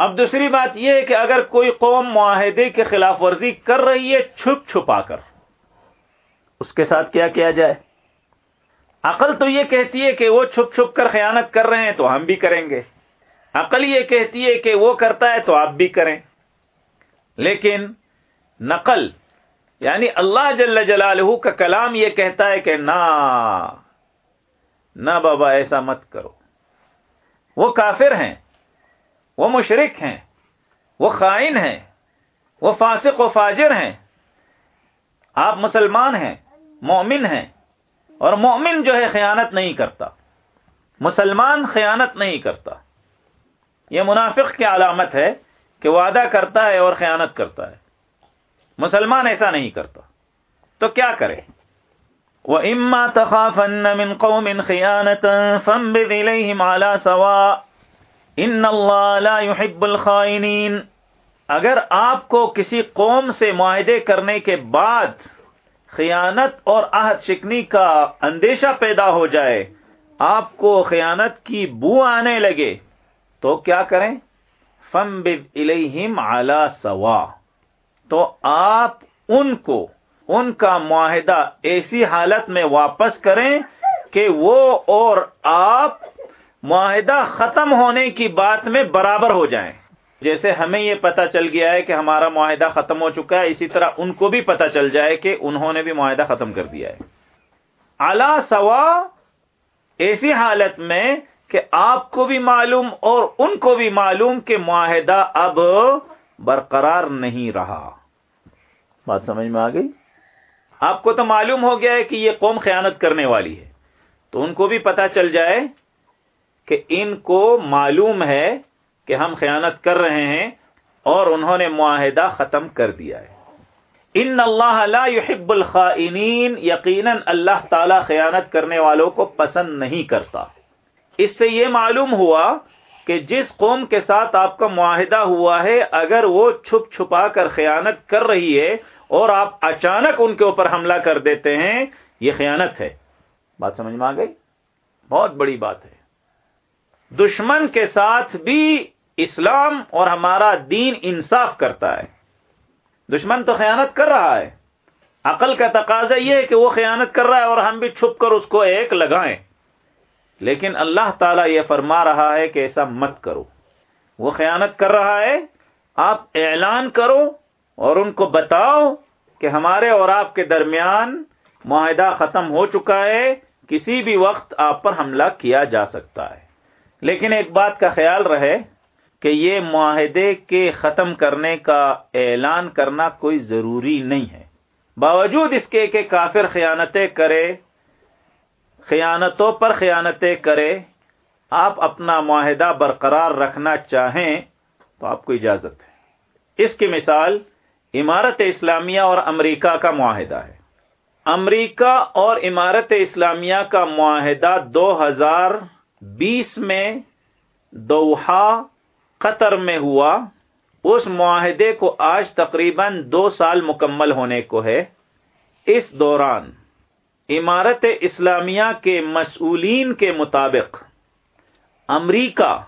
اب دوسری بات یہ ہے کہ اگر کوئی قوم معاہدے کی خلاف ورزی کر رہی ہے، چھپ چھپا کر، اس کے ساتھ کیا کیا جائے؟ عقل تو یہ کہتی ہے کہ وہ چھپ چھپ کر خیانت کر رہے ہیں تو ہم بھی کریں گے۔ عقل یہ کہتی ہے کہ وہ کرتا ہے تو آپ بھی کریں۔ لیکن نقل یعنی اللہ جل جلالہ کا کلام یہ کہتا ہے کہ نہ نہ بابا ایسا مت کرو۔ وہ کافر ہیں۔ وہ مشرق ہیں، وہ خائن ہیں، وہ فاسق و فاجر ہیں۔ آپ مسلمان ہیں، مومن ہیں، اور مومن جو ہے خیانت نہیں کرتا۔ مسلمان خیانت نہیں کرتا۔ یہ منافق کی علامت ہے کہ وعدہ کرتا ہے اور خیانت کرتا ہے۔ مسلمان ایسا نہیں کرتا۔ تو کیا کرے؟ وہ اما تخافن من قوم خیانتا فانبذ الیہم علی سوا ان اللہ لا يحب الخائنین۔ اگر آپ کو کسی قوم سے معاہدے کرنے کے بعد خیانت اور عہد شکنی کا اندیشہ پیدا ہو جائے، آپ کو خیانت کی بو آنے لگے، تو کیا کریں؟ فم الیہم علی سوا تو آپ ان کو، ان کا معاہدہ ایسی حالت میں واپس کریں کہ وہ اور آپ معاہدہ ختم ہونے کی بات میں برابر ہو جائیں۔ جیسے ہمیں یہ پتا چل گیا ہے کہ ہمارا معاہدہ ختم ہو چکا ہے، اسی طرح ان کو بھی پتا چل جائے کہ انہوں نے بھی معاہدہ ختم کر دیا ہے۔ اعلی سوا ایسی حالت میں کہ آپ کو بھی معلوم اور ان کو بھی معلوم کہ معاہدہ اب برقرار نہیں رہا۔ بات سمجھ میں آ گئی؟ آپ کو تو معلوم ہو گیا ہے کہ یہ قوم خیانت کرنے والی ہے۔ تو ان کو بھی پتا چل جائے کہ ان کو معلوم ہے کہ ہم خیانت کر رہے ہیں اور انہوں نے معاہدہ ختم کر دیا ہے۔ ان اللہ لا يحب الخائنین، یقیناً اللہ تعالی خیانت کرنے والوں کو پسند نہیں کرتا۔ اس سے یہ معلوم ہوا کہ جس قوم کے ساتھ آپ کا معاہدہ ہوا ہے، اگر وہ چھپ چھپا کر خیانت کر رہی ہے اور آپ اچانک ان کے اوپر حملہ کر دیتے ہیں، یہ خیانت ہے۔ بات سمجھ میں آ گئی؟ بہت بڑی بات ہے۔ دشمن کے ساتھ بھی اسلام اور ہمارا دین انصاف کرتا ہے۔ دشمن تو خیانت کر رہا ہے۔ عقل کا تقاضا یہ ہے کہ وہ خیانت کر رہا ہے اور ہم بھی چھپ کر اس کو ایک لگائیں۔ لیکن اللہ تعالیٰ یہ فرما رہا ہے کہ ایسا مت کرو۔ وہ خیانت کر رہا ہے۔ آپ اعلان کرو اور ان کو بتاؤ کہ ہمارے اور آپ کے درمیان معاہدہ ختم ہو چکا ہے۔ کسی بھی وقت آپ پر حملہ کیا جا سکتا ہے۔ لیکن ایک بات کا خیال رہے کہ یہ معاہدے کے ختم کرنے کا اعلان کرنا کوئی ضروری نہیں ہے۔ باوجود اس کے کہ کافر خیانتیں کرے، خیانتوں پر خیانتیں کرے، آپ اپنا معاہدہ برقرار رکھنا چاہیں تو آپ کو اجازت ہے۔ اس کی مثال عمارت اسلامیہ اور امریکہ کا معاہدہ ہے۔ امریکہ اور عمارت اسلامیہ کا معاہدہ دو ہزار بیس میں دوحہ قطر میں ہوا، اس معاہدے کو آج تقریباً دو سال مکمل ہونے کو ہے۔ اس دوران عمارت اسلامیہ کے مسئولین کے مطابق امریکہ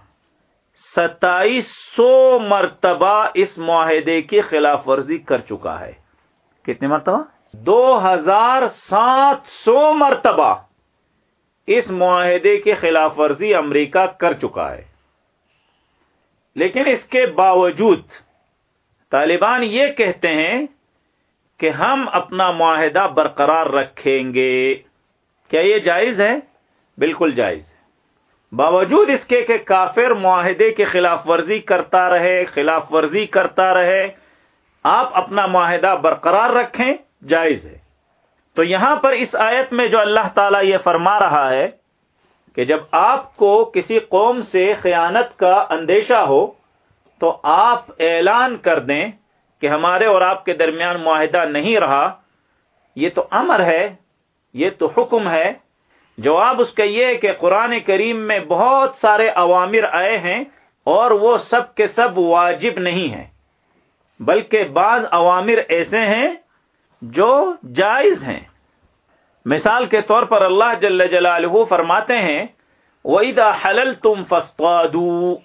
ستائیس سو مرتبہ اس معاہدے کی خلاف ورزی کر چکا ہے۔ کتنی مرتبہ؟ دو ہزار سات سو مرتبہ۔ اس معاہدے کی خلاف ورزی امریکہ کر چکا ہے۔ لیکن اس کے باوجود طالبان یہ کہتے ہیں کہ ہم اپنا معاہدہ برقرار رکھیں گے۔ کیا یہ جائز ہے؟ بالکل جائز ہے۔ باوجود اس کے کہ کافر معاہدے کی خلاف ورزی کرتا رہے، خلاف ورزی کرتا رہے، آپ اپنا معاہدہ برقرار رکھیں، جائز ہے۔ تو یہاں پر اس آیت میں جو اللہ تعالیٰ یہ فرما رہا ہے کہ جب آپ کو کسی قوم سے خیانت کا اندیشہ ہو، تو آپ اعلان کر دیں کہ ہمارے اور آپ کے درمیان معاہدہ نہیں رہا۔ یہ تو امر ہے، یہ تو حکم ہے۔ جواب اس کا یہ کہ قرآن کریم میں بہت سارے عوامر آئے ہیں اور وہ سب کے سب واجب نہیں ہیں، بلکہ بعض عوامر ایسے ہیں جو جائز ہیں۔ مثال کے طور پر اللہ جل جلالہ فرماتے ہیں، وَإِذَا حَلَلْتُمْ فَاسْطَادُوا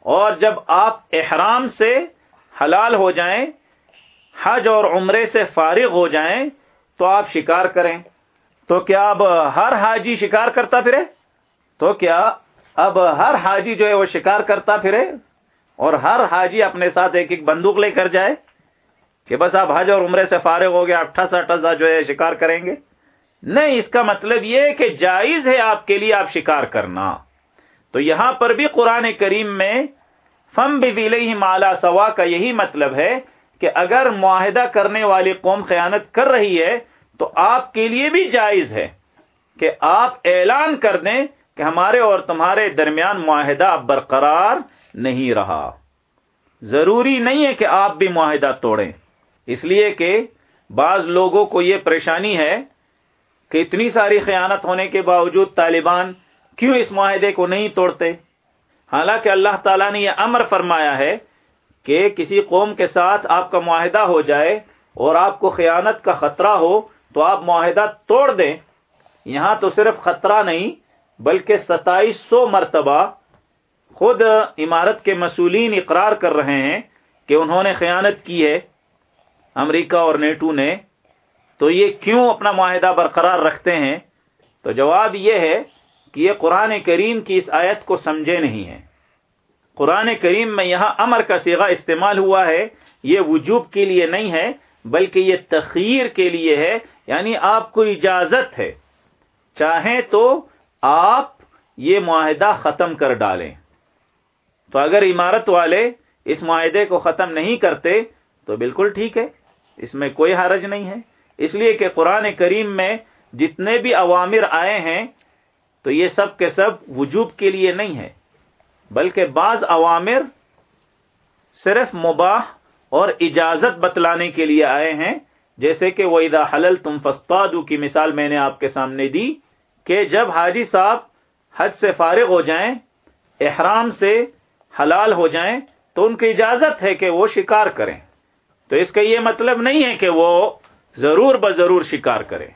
اور جب آپ احرام سے حلال ہو جائیں، حج اور عمرے سے فارغ ہو جائیں، تو آپ شکار کریں۔ تو کیا اب ہر حاجی شکار کرتا پھرے؟ تو کیا اب ہر حاجی جو ہے وہ شکار کرتا پھرے؟ اور ہر حاجی اپنے ساتھ ایک ایک بندوق لے کر جائے۔ کہ بس آپ حج اور عمرے سے فارغ ہو گیا اٹھاسا اٹھاسا جو ہے شکار کریں گے؟ نہیں، اس کا مطلب یہ کہ جائز ہے آپ کے لیے آپ شکار کرنا۔ تو یہاں پر بھی قرآن کریم میں فم بھی مالا سوا کا یہی مطلب ہے کہ اگر معاہدہ کرنے والی قوم خیانت کر رہی ہے، تو آپ کے لیے بھی جائز ہے کہ آپ اعلان کر دیں کہ ہمارے اور تمہارے درمیان معاہدہ برقرار نہیں رہا۔ ضروری نہیں ہے کہ آپ بھی معاہدہ توڑیں۔ اس لیے کہ بعض لوگوں کو یہ پریشانی ہے کہ اتنی ساری خیانت ہونے کے باوجود طالبان کیوں اس معاہدے کو نہیں توڑتے؟ حالانکہ اللہ تعالیٰ نے یہ امر فرمایا ہے کہ کسی قوم کے ساتھ آپ کا معاہدہ ہو جائے اور آپ کو خیانت کا خطرہ ہو تو آپ معاہدہ توڑ دیں۔ یہاں تو صرف خطرہ نہیں، بلکہ ستائیس سو مرتبہ خود عمارت کے مسئولین اقرار کر رہے ہیں کہ انہوں نے خیانت کی ہے۔ امریکہ اور نیٹو نے، تو یہ کیوں اپنا معاہدہ برقرار رکھتے ہیں؟ تو جواب یہ ہے کہ یہ قرآن کریم کی اس آیت کو سمجھے نہیں ہے قرآن کریم میں یہاں امر کا سیگا استعمال ہوا ہے، یہ وجوب کے لیے نہیں ہے، بلکہ یہ تخیر کے لیے ہے یعنی آپ کو اجازت ہے۔ چاہیں تو آپ یہ معاہدہ ختم کر ڈالیں۔ تو اگر عمارت والے اس معاہدے کو ختم نہیں کرتے، تو بالکل ٹھیک ہے۔ اس میں کوئی حرج نہیں ہے۔ اس لیے کہ قرآن کریم میں جتنے بھی عوامر آئے ہیں، تو یہ سب کے سب وجوب کے لیے نہیں ہے بلکہ بعض عوامر صرف مباح اور اجازت بتلانے کے لیے آئے ہیں۔ جیسے کہ وہ ادا حلل تم فستادو کی مثال میں نے آپ کے سامنے دی کہ جب حاجی صاحب حج سے فارغ ہو جائیں، احرام سے حلال ہو جائیں، تو ان کی اجازت ہے کہ وہ شکار کریں۔ تو اس کا یہ مطلب نہیں ہے کہ وہ ضرور بضرور شکار کریں